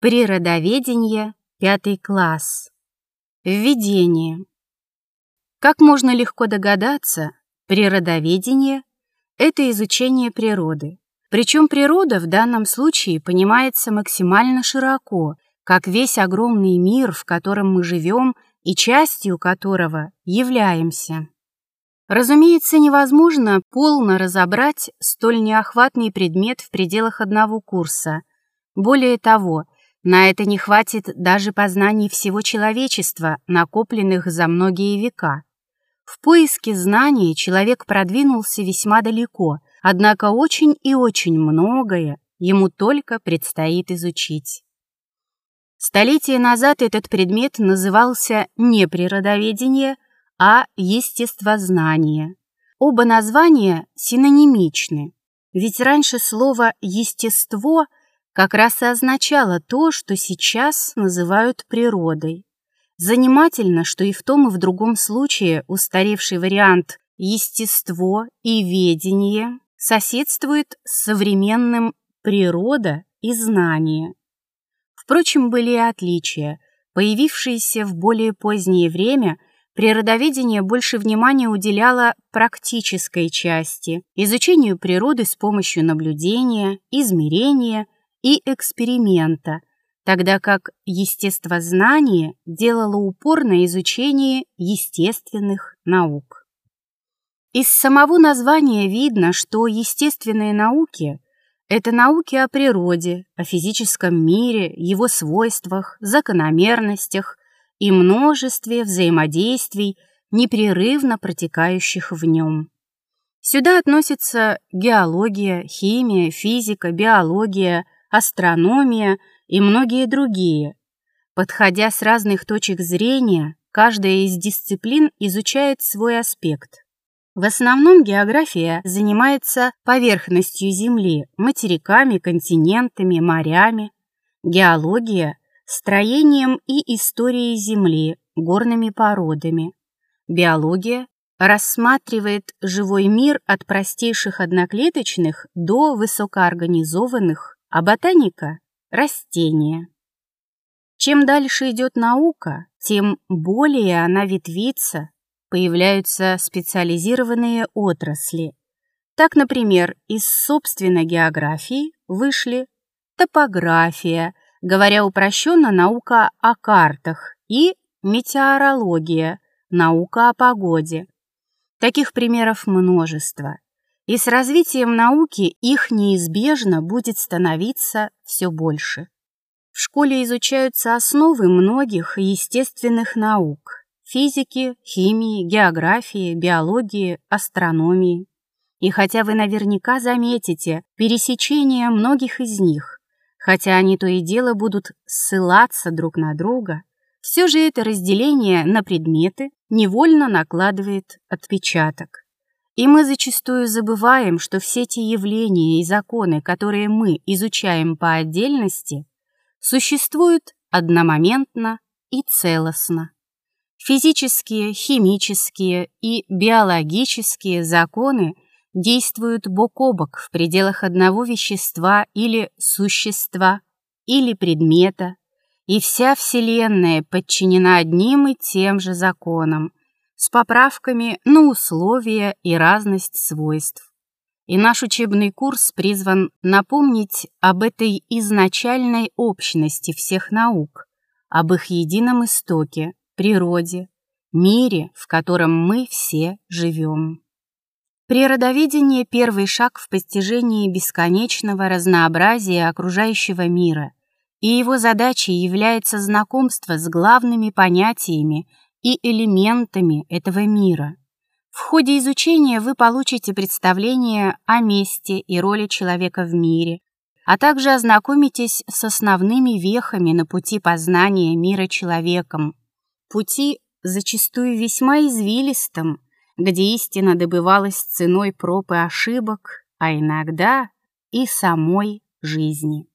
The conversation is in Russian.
Природоведение, пятый класс. Введение. Как можно легко догадаться, природоведение — это изучение природы. Причем природа в данном случае понимается максимально широко, как весь огромный мир, в котором мы живем и частью которого являемся. Разумеется, невозможно полно разобрать столь неохватный предмет в пределах одного курса. Более того, на это не хватит даже познаний всего человечества, накопленных за многие века. В поиске знаний человек продвинулся весьма далеко, однако очень и очень многое ему только предстоит изучить. Столетия назад этот предмет назывался не природоведение, а естествознание. Оба названия синонимичны, ведь раньше слово «естество» как раз и означало то, что сейчас называют природой. Занимательно, что и в том, и в другом случае устаревший вариант «естество» и «ведение» соседствует с современным «природа» и «знание». Впрочем, были и отличия, появившиеся в более позднее время – Природоведение больше внимания уделяло практической части, изучению природы с помощью наблюдения, измерения и эксперимента, тогда как естествознание делало упор на изучение естественных наук. Из самого названия видно, что естественные науки – это науки о природе, о физическом мире, его свойствах, закономерностях, и множестве взаимодействий, непрерывно протекающих в нем. Сюда относятся геология, химия, физика, биология, астрономия и многие другие. Подходя с разных точек зрения, каждая из дисциплин изучает свой аспект. В основном география занимается поверхностью Земли, материками, континентами, морями. Геология строением и историей Земли, горными породами. Биология рассматривает живой мир от простейших одноклеточных до высокоорганизованных, а ботаника – растения. Чем дальше идет наука, тем более она ветвится, появляются специализированные отрасли. Так, например, из собственной географии вышли топография, говоря упрощенно, наука о картах и метеорология, наука о погоде. Таких примеров множество. И с развитием науки их неизбежно будет становиться все больше. В школе изучаются основы многих естественных наук – физики, химии, географии, биологии, астрономии. И хотя вы наверняка заметите пересечение многих из них, Хотя они то и дело будут ссылаться друг на друга, все же это разделение на предметы невольно накладывает отпечаток. И мы зачастую забываем, что все те явления и законы, которые мы изучаем по отдельности, существуют одномоментно и целостно. Физические, химические и биологические законы – действуют бок о бок в пределах одного вещества или существа, или предмета, и вся Вселенная подчинена одним и тем же законам, с поправками на условия и разность свойств. И наш учебный курс призван напомнить об этой изначальной общности всех наук, об их едином истоке, природе, мире, в котором мы все живем. Природоведение – первый шаг в постижении бесконечного разнообразия окружающего мира, и его задачей является знакомство с главными понятиями и элементами этого мира. В ходе изучения вы получите представление о месте и роли человека в мире, а также ознакомитесь с основными вехами на пути познания мира человеком, пути зачастую весьма извилистым, где истина добывалась ценой проб и ошибок, а иногда и самой жизни.